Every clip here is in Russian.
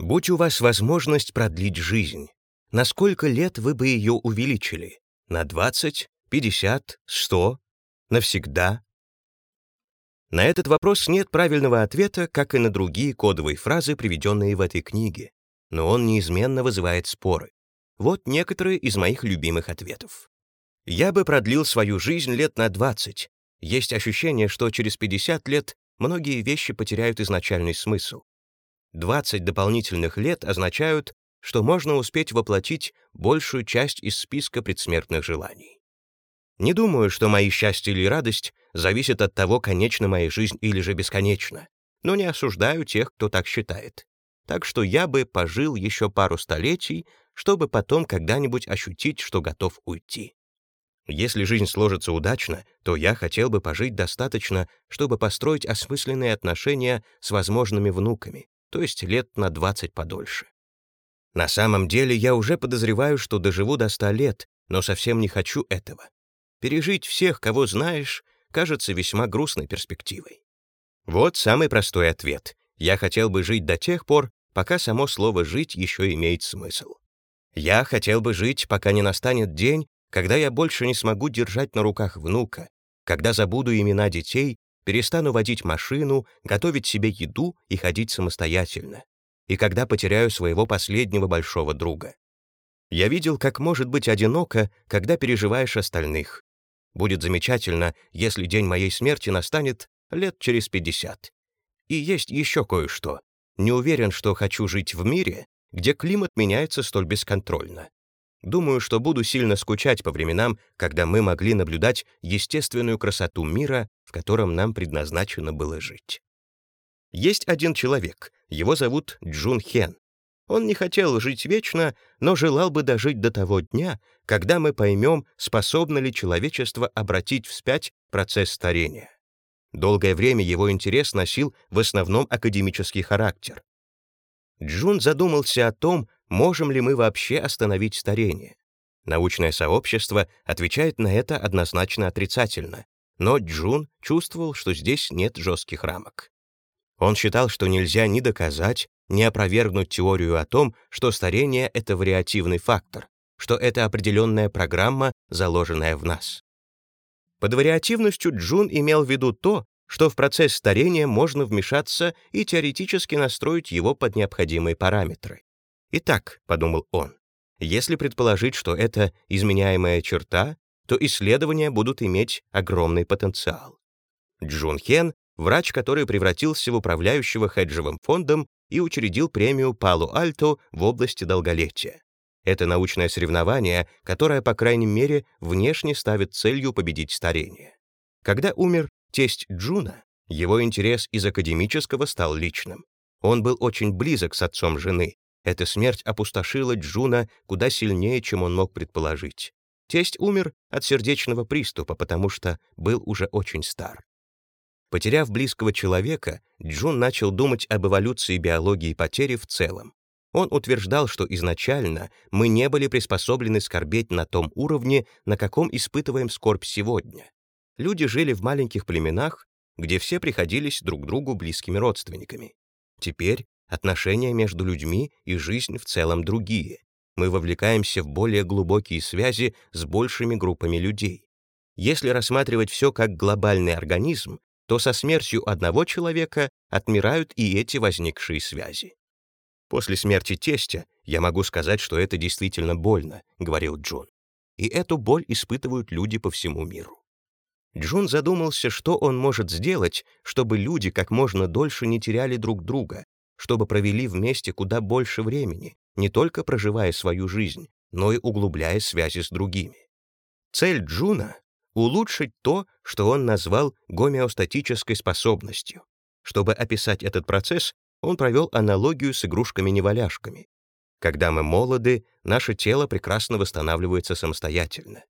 Будь у вас возможность продлить жизнь, на сколько лет вы бы ее увеличили? На 20, 50, 100? Навсегда? На этот вопрос нет правильного ответа, как и на другие кодовые фразы, приведенные в этой книге, но он неизменно вызывает споры. Вот некоторые из моих любимых ответов. Я бы продлил свою жизнь лет на 20. Есть ощущение, что через 50 лет многие вещи потеряют изначальный смысл. 20 дополнительных лет означают, что можно успеть воплотить большую часть из списка предсмертных желаний. Не думаю, что мои счастье или радость зависят от того, конечна моя жизнь или же бесконечна, но не осуждаю тех, кто так считает. Так что я бы пожил еще пару столетий, чтобы потом когда-нибудь ощутить, что готов уйти. Если жизнь сложится удачно, то я хотел бы пожить достаточно, чтобы построить осмысленные отношения с возможными внуками, то есть лет на 20 подольше. На самом деле я уже подозреваю, что доживу до 100 лет, но совсем не хочу этого. Пережить всех, кого знаешь, кажется весьма грустной перспективой. Вот самый простой ответ. Я хотел бы жить до тех пор, пока само слово «жить» еще имеет смысл. Я хотел бы жить, пока не настанет день, когда я больше не смогу держать на руках внука, когда забуду имена детей перестану водить машину, готовить себе еду и ходить самостоятельно, и когда потеряю своего последнего большого друга. Я видел, как может быть одиноко, когда переживаешь остальных. Будет замечательно, если день моей смерти настанет лет через 50. И есть еще кое-что. Не уверен, что хочу жить в мире, где климат меняется столь бесконтрольно. Думаю, что буду сильно скучать по временам, когда мы могли наблюдать естественную красоту мира, в котором нам предназначено было жить. Есть один человек, его зовут Джун Хен. Он не хотел жить вечно, но желал бы дожить до того дня, когда мы поймем, способно ли человечество обратить вспять процесс старения. Долгое время его интерес носил в основном академический характер. Джун задумался о том, можем ли мы вообще остановить старение. Научное сообщество отвечает на это однозначно отрицательно, но Джун чувствовал, что здесь нет жестких рамок. Он считал, что нельзя ни доказать, ни опровергнуть теорию о том, что старение — это вариативный фактор, что это определенная программа, заложенная в нас. Под вариативностью Джун имел в виду то, что в процесс старения можно вмешаться и теоретически настроить его под необходимые параметры. Итак, подумал он, если предположить, что это изменяемая черта, то исследования будут иметь огромный потенциал. Джун Хен — врач, который превратился в управляющего хеджевым фондом и учредил премию Палу-Альто в области долголетия. Это научное соревнование, которое, по крайней мере, внешне ставит целью победить старение. Когда умер тесть Джуна, его интерес из академического стал личным. Он был очень близок с отцом жены. Эта смерть опустошила Джуна куда сильнее, чем он мог предположить. Тесть умер от сердечного приступа, потому что был уже очень стар. Потеряв близкого человека, Джун начал думать об эволюции биологии потери в целом. Он утверждал, что изначально мы не были приспособлены скорбеть на том уровне, на каком испытываем скорбь сегодня люди жили в маленьких племенах, где все приходились друг другу близкими родственниками. Теперь отношения между людьми и жизнь в целом другие. Мы вовлекаемся в более глубокие связи с большими группами людей. Если рассматривать все как глобальный организм, то со смертью одного человека отмирают и эти возникшие связи. «После смерти тестя я могу сказать, что это действительно больно», — говорил Джон. И эту боль испытывают люди по всему миру. Джун задумался, что он может сделать, чтобы люди как можно дольше не теряли друг друга, чтобы провели вместе куда больше времени, не только проживая свою жизнь, но и углубляя связи с другими. Цель Джуна — улучшить то, что он назвал гомеостатической способностью. Чтобы описать этот процесс, он провел аналогию с игрушками-неваляшками. Когда мы молоды, наше тело прекрасно восстанавливается самостоятельно.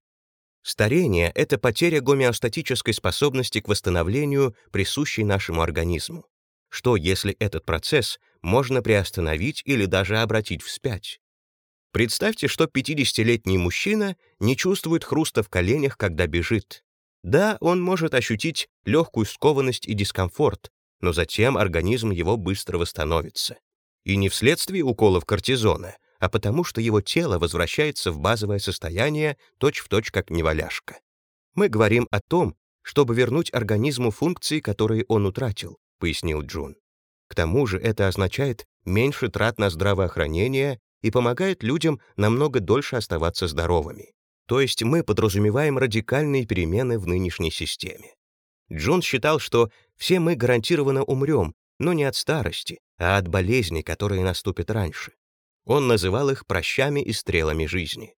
Старение — это потеря гомеостатической способности к восстановлению, присущей нашему организму. Что, если этот процесс можно приостановить или даже обратить вспять? Представьте, что 50-летний мужчина не чувствует хруста в коленях, когда бежит. Да, он может ощутить легкую скованность и дискомфорт, но затем организм его быстро восстановится. И не вследствие уколов кортизона, а потому что его тело возвращается в базовое состояние точь-в-точь точь как неваляшка. Мы говорим о том, чтобы вернуть организму функции, которые он утратил, пояснил Джун. К тому же это означает меньше трат на здравоохранение и помогает людям намного дольше оставаться здоровыми. То есть мы подразумеваем радикальные перемены в нынешней системе. Джон считал, что все мы гарантированно умрем, но не от старости, а от болезней, которые наступят раньше. Он называл их прощами и стрелами жизни.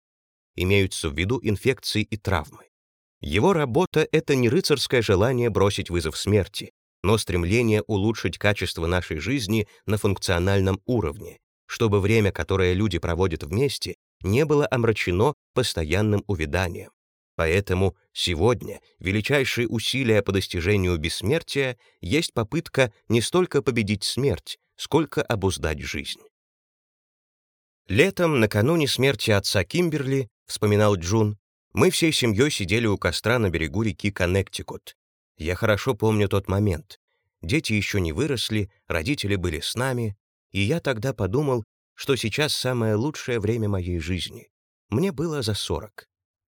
Имеются в виду инфекции и травмы. Его работа — это не рыцарское желание бросить вызов смерти, но стремление улучшить качество нашей жизни на функциональном уровне, чтобы время, которое люди проводят вместе, не было омрачено постоянным увяданием. Поэтому сегодня величайшие усилия по достижению бессмертия есть попытка не столько победить смерть, сколько обуздать жизнь. Летом, накануне смерти отца Кимберли, вспоминал Джун, мы всей семьей сидели у костра на берегу реки Коннектикут. Я хорошо помню тот момент. Дети еще не выросли, родители были с нами, и я тогда подумал, что сейчас самое лучшее время моей жизни. Мне было за 40.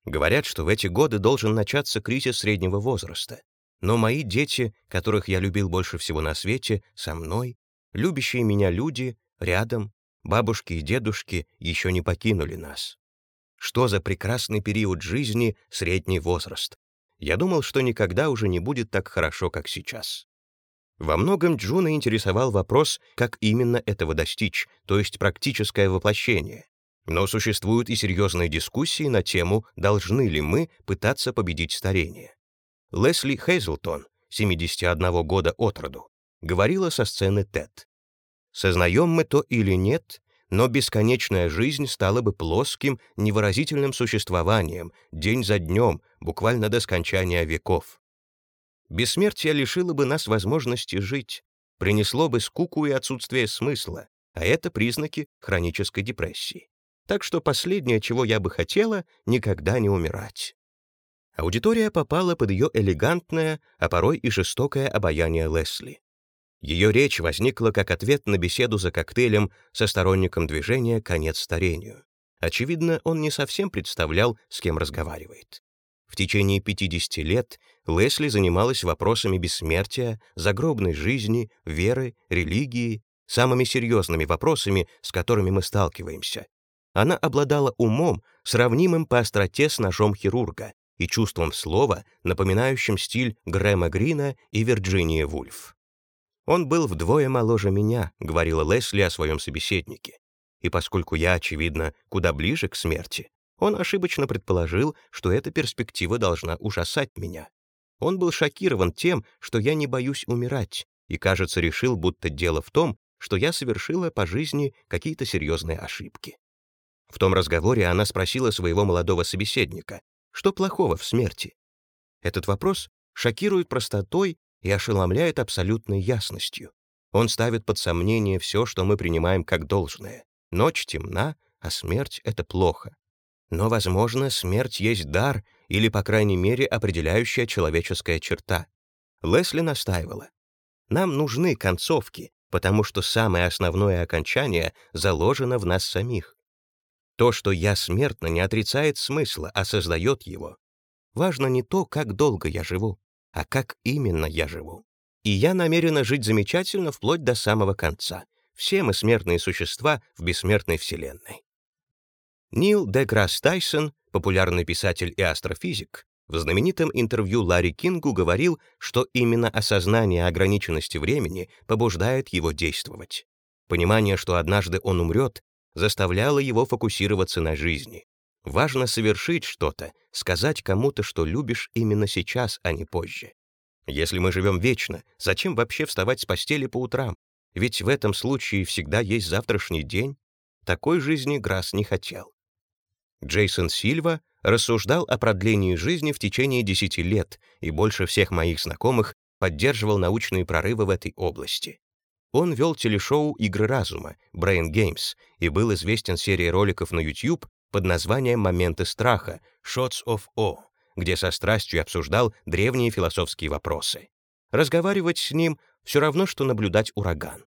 Говорят, что в эти годы должен начаться кризис среднего возраста. Но мои дети, которых я любил больше всего на свете, со мной, любящие меня люди, рядом, бабушки и дедушки еще не покинули нас. Что за прекрасный период жизни средний возраст. Я думал, что никогда уже не будет так хорошо, как сейчас. Во многом Джуна интересовал вопрос, как именно этого достичь, то есть практическое воплощение. Но существуют и серьезные дискуссии на тему, должны ли мы пытаться победить старение. Лесли Хейзлтон, 71 года от роду, говорила со сцены TED. «Сознаем мы то или нет, но бесконечная жизнь стала бы плоским, невыразительным существованием, день за днем, буквально до скончания веков. Бессмертие лишило бы нас возможности жить, принесло бы скуку и отсутствие смысла, а это признаки хронической депрессии. Так что последнее, чего я бы хотела, никогда не умирать. Аудитория попала под ее элегантное, а порой и жестокое обаяние Лесли. Ее речь возникла как ответ на беседу за коктейлем со сторонником движения «Конец старению». Очевидно, он не совсем представлял, с кем разговаривает. В течение 50 лет Лесли занималась вопросами бессмертия, загробной жизни, веры, религии, самыми серьезными вопросами, с которыми мы сталкиваемся. Она обладала умом, сравнимым по остроте с ножом хирурга, и чувством слова, напоминающим стиль Грэма Грина и Вирджинии Вульф. «Он был вдвое моложе меня», — говорила Лесли о своем собеседнике. И поскольку я, очевидно, куда ближе к смерти, он ошибочно предположил, что эта перспектива должна ужасать меня. Он был шокирован тем, что я не боюсь умирать, и, кажется, решил, будто дело в том, что я совершила по жизни какие-то серьезные ошибки. В том разговоре она спросила своего молодого собеседника, что плохого в смерти. Этот вопрос шокирует простотой и ошеломляет абсолютной ясностью. Он ставит под сомнение все, что мы принимаем как должное. Ночь темна, а смерть — это плохо. Но, возможно, смерть есть дар или, по крайней мере, определяющая человеческая черта. Лесли настаивала. Нам нужны концовки, потому что самое основное окончание заложено в нас самих. То, что я смертно, не отрицает смысла, а создает его. Важно не то, как долго я живу, а как именно я живу. И я намерена жить замечательно вплоть до самого конца. Все мы смертные существа в бессмертной Вселенной. Нил Деграсс Тайсон, популярный писатель и астрофизик, в знаменитом интервью Ларри Кингу говорил, что именно осознание ограниченности времени побуждает его действовать. Понимание, что однажды он умрет, заставляло его фокусироваться на жизни. Важно совершить что-то, сказать кому-то, что любишь именно сейчас, а не позже. Если мы живем вечно, зачем вообще вставать с постели по утрам? Ведь в этом случае всегда есть завтрашний день. Такой жизни Грасс не хотел. Джейсон Сильва рассуждал о продлении жизни в течение 10 лет и больше всех моих знакомых поддерживал научные прорывы в этой области. Он вел телешоу «Игры разума» Brain Games и был известен серией роликов на YouTube под названием «Моменты страха» Shots of Awe, где со страстью обсуждал древние философские вопросы. Разговаривать с ним все равно, что наблюдать ураган.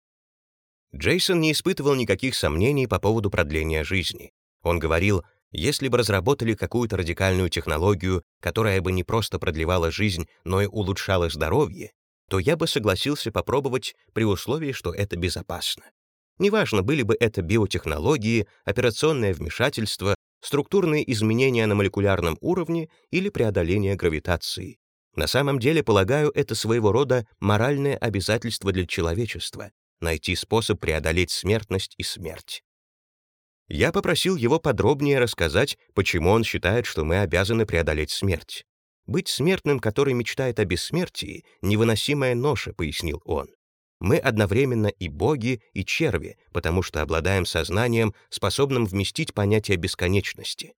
Джейсон не испытывал никаких сомнений по поводу продления жизни. Он говорил, если бы разработали какую-то радикальную технологию, которая бы не просто продлевала жизнь, но и улучшала здоровье, то я бы согласился попробовать при условии, что это безопасно. Неважно, были бы это биотехнологии, операционное вмешательство, структурные изменения на молекулярном уровне или преодоление гравитации. На самом деле, полагаю, это своего рода моральное обязательство для человечества — найти способ преодолеть смертность и смерть. Я попросил его подробнее рассказать, почему он считает, что мы обязаны преодолеть смерть. «Быть смертным, который мечтает о бессмертии, — невыносимая ноша», — пояснил он. Мы одновременно и боги, и черви, потому что обладаем сознанием, способным вместить понятие бесконечности.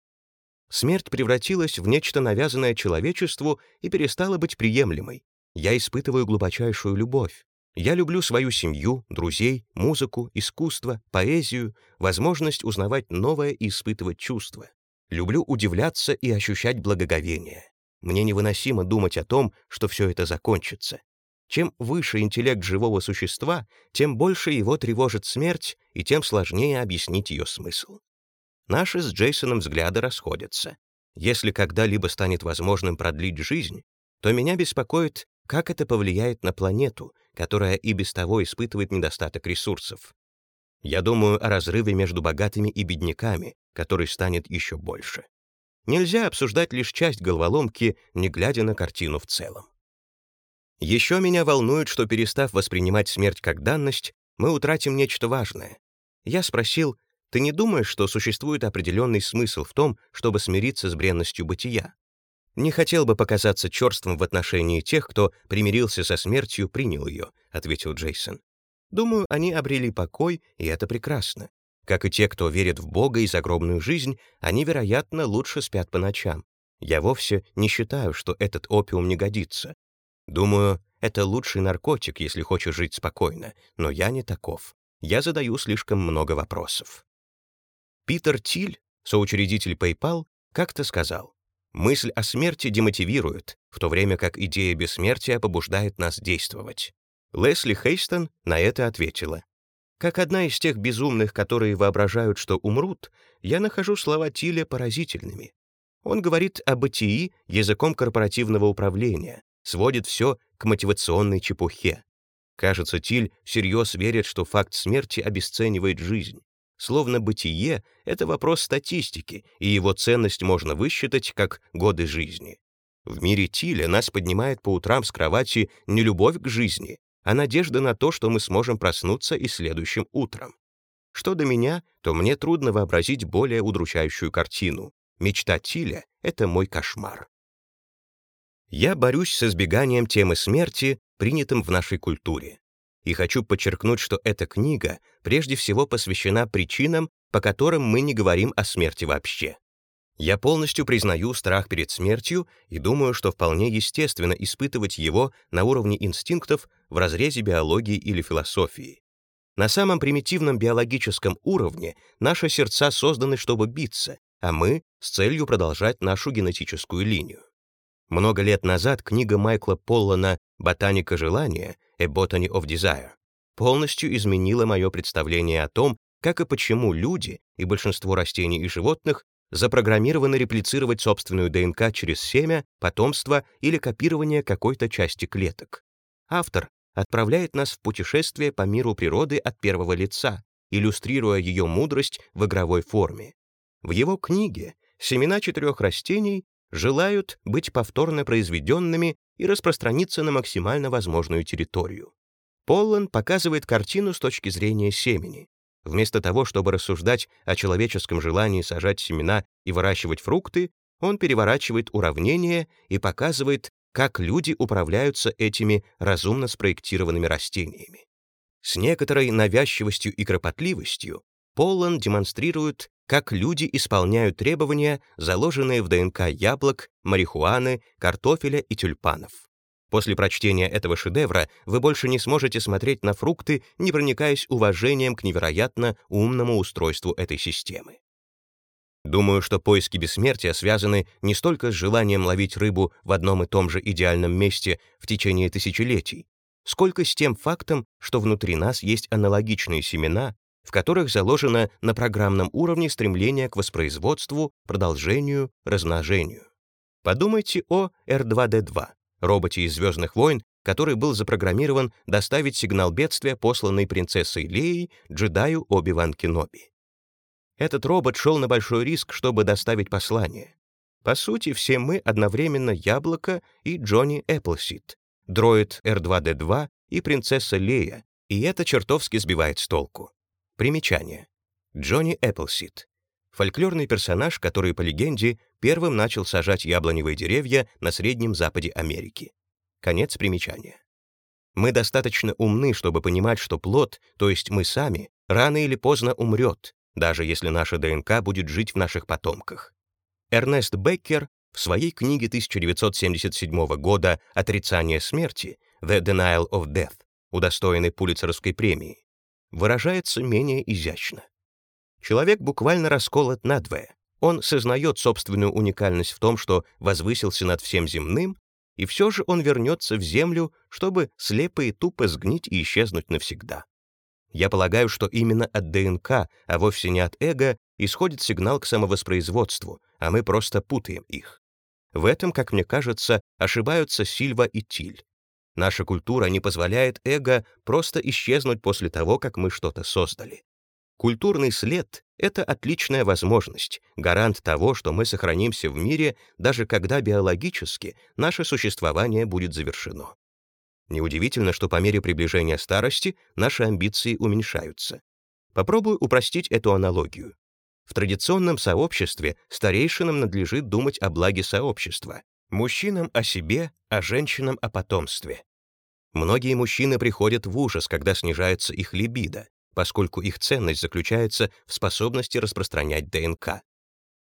Смерть превратилась в нечто навязанное человечеству и перестала быть приемлемой. Я испытываю глубочайшую любовь. Я люблю свою семью, друзей, музыку, искусство, поэзию, возможность узнавать новое и испытывать чувства. Люблю удивляться и ощущать благоговение. Мне невыносимо думать о том, что все это закончится. Чем выше интеллект живого существа, тем больше его тревожит смерть, и тем сложнее объяснить ее смысл. Наши с Джейсоном взгляды расходятся. Если когда-либо станет возможным продлить жизнь, то меня беспокоит, как это повлияет на планету, которая и без того испытывает недостаток ресурсов. Я думаю о разрыве между богатыми и бедняками, который станет еще больше. Нельзя обсуждать лишь часть головоломки, не глядя на картину в целом. Еще меня волнует, что, перестав воспринимать смерть как данность, мы утратим нечто важное. Я спросил, ты не думаешь, что существует определенный смысл в том, чтобы смириться с бренностью бытия? Не хотел бы показаться черством в отношении тех, кто примирился со смертью, принял ее, ответил Джейсон. Думаю, они обрели покой, и это прекрасно. Как и те, кто верит в Бога и загробную жизнь, они, вероятно, лучше спят по ночам. Я вовсе не считаю, что этот опиум не годится. Думаю, это лучший наркотик, если хочешь жить спокойно, но я не таков. Я задаю слишком много вопросов. Питер Тиль, соучредитель PayPal, как-то сказал, «Мысль о смерти демотивирует, в то время как идея бессмертия побуждает нас действовать». Лесли Хейстон на это ответила, «Как одна из тех безумных, которые воображают, что умрут, я нахожу слова Тиля поразительными. Он говорит о бытии языком корпоративного управления, сводит все к мотивационной чепухе. Кажется, Тиль всерьез верит, что факт смерти обесценивает жизнь. Словно бытие — это вопрос статистики, и его ценность можно высчитать как годы жизни. В мире Тиля нас поднимает по утрам с кровати не любовь к жизни, а надежда на то, что мы сможем проснуться и следующим утром. Что до меня, то мне трудно вообразить более удручающую картину. Мечта Тиля — это мой кошмар. Я борюсь с избеганием темы смерти, принятым в нашей культуре. И хочу подчеркнуть, что эта книга прежде всего посвящена причинам, по которым мы не говорим о смерти вообще. Я полностью признаю страх перед смертью и думаю, что вполне естественно испытывать его на уровне инстинктов в разрезе биологии или философии. На самом примитивном биологическом уровне наши сердца созданы, чтобы биться, а мы — с целью продолжать нашу генетическую линию. Много лет назад книга Майкла Поллана «Ботаника желания» «A Botany of Desire» полностью изменила мое представление о том, как и почему люди и большинство растений и животных запрограммированы реплицировать собственную ДНК через семя, потомство или копирование какой-то части клеток. Автор отправляет нас в путешествие по миру природы от первого лица, иллюстрируя ее мудрость в игровой форме. В его книге семена четырех растений желают быть повторно произведенными и распространиться на максимально возможную территорию. Поллан показывает картину с точки зрения семени. Вместо того, чтобы рассуждать о человеческом желании сажать семена и выращивать фрукты, он переворачивает уравнение и показывает, как люди управляются этими разумно спроектированными растениями. С некоторой навязчивостью и кропотливостью Поллан демонстрирует, как люди исполняют требования, заложенные в ДНК яблок, марихуаны, картофеля и тюльпанов. После прочтения этого шедевра вы больше не сможете смотреть на фрукты, не проникаясь уважением к невероятно умному устройству этой системы. Думаю, что поиски бессмертия связаны не столько с желанием ловить рыбу в одном и том же идеальном месте в течение тысячелетий, сколько с тем фактом, что внутри нас есть аналогичные семена, в которых заложено на программном уровне стремление к воспроизводству, продолжению, размножению. Подумайте о R2-D2, роботе из «Звездных войн», который был запрограммирован доставить сигнал бедствия, посланный принцессой Леей джедаю Оби-Ван Кеноби. Этот робот шел на большой риск, чтобы доставить послание. По сути, все мы одновременно Яблоко и Джонни Эпплсид, дроид R2-D2 и принцесса Лея, и это чертовски сбивает с толку. Примечание. Джонни Эпплсид. Фольклорный персонаж, который, по легенде, первым начал сажать яблоневые деревья на Среднем Западе Америки. Конец примечания. Мы достаточно умны, чтобы понимать, что плод, то есть мы сами, рано или поздно умрет, даже если наша ДНК будет жить в наших потомках. Эрнест Беккер в своей книге 1977 года «Отрицание смерти» «The Denial of Death», удостоенной Пулитцеровской премии, выражается менее изящно. Человек буквально расколот надвое. Он сознает собственную уникальность в том, что возвысился над всем земным, и все же он вернется в землю, чтобы слепо и тупо сгнить и исчезнуть навсегда. Я полагаю, что именно от ДНК, а вовсе не от эго, исходит сигнал к самовоспроизводству, а мы просто путаем их. В этом, как мне кажется, ошибаются Сильва и Тиль. Наша культура не позволяет эго просто исчезнуть после того, как мы что-то создали. Культурный след — это отличная возможность, гарант того, что мы сохранимся в мире, даже когда биологически наше существование будет завершено. Неудивительно, что по мере приближения старости наши амбиции уменьшаются. Попробую упростить эту аналогию. В традиционном сообществе старейшинам надлежит думать о благе сообщества, мужчинам о себе, а женщинам о потомстве. Многие мужчины приходят в ужас, когда снижается их либидо, поскольку их ценность заключается в способности распространять ДНК.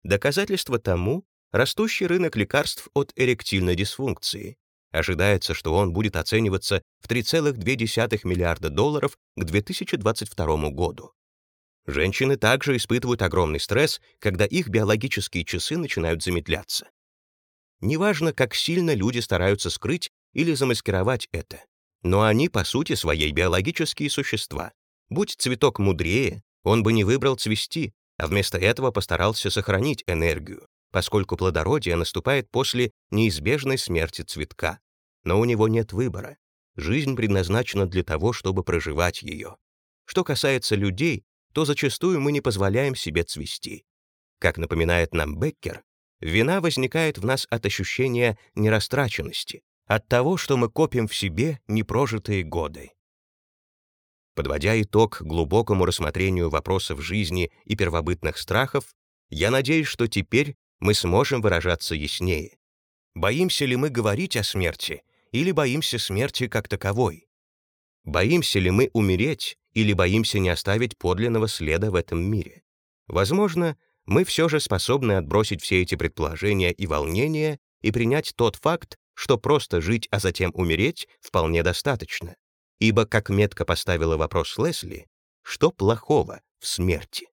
Доказательство тому — растущий рынок лекарств от эректильной дисфункции. Ожидается, что он будет оцениваться в 3,2 миллиарда долларов к 2022 году. Женщины также испытывают огромный стресс, когда их биологические часы начинают замедляться. Неважно, как сильно люди стараются скрыть или замаскировать это, но они, по сути, своей биологические существа. Будь цветок мудрее, он бы не выбрал цвести, а вместо этого постарался сохранить энергию, поскольку плодородие наступает после неизбежной смерти цветка. Но у него нет выбора. Жизнь предназначена для того, чтобы проживать ее. Что касается людей, то зачастую мы не позволяем себе цвести. Как напоминает нам Беккер, вина возникает в нас от ощущения нерастраченности, от того, что мы копим в себе непрожитые годы. Подводя итог глубокому рассмотрению вопросов жизни и первобытных страхов, я надеюсь, что теперь мы сможем выражаться яснее. Боимся ли мы говорить о смерти или боимся смерти как таковой? Боимся ли мы умереть или боимся не оставить подлинного следа в этом мире? Возможно, мы все же способны отбросить все эти предположения и волнения и принять тот факт, что просто жить, а затем умереть, вполне достаточно. Ибо, как метко поставила вопрос Лесли, что плохого в смерти?